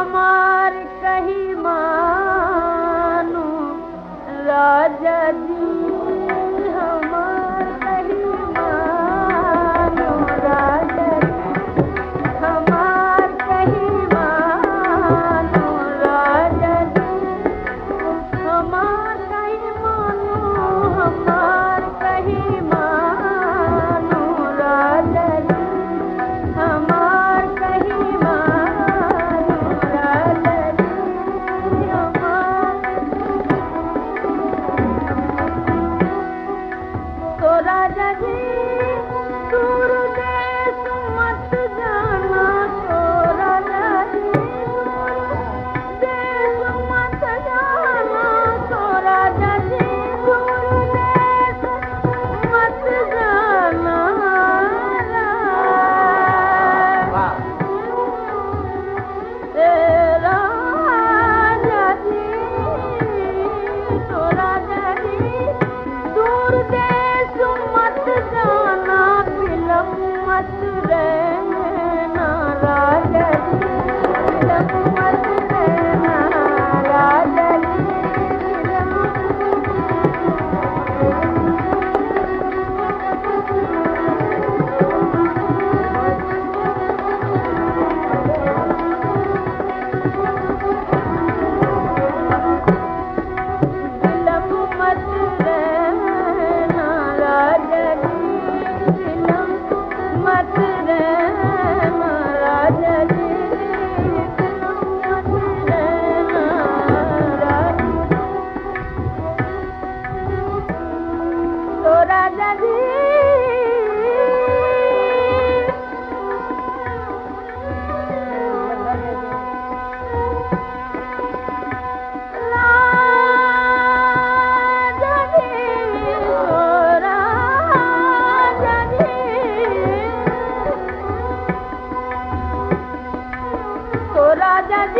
Come on. libre.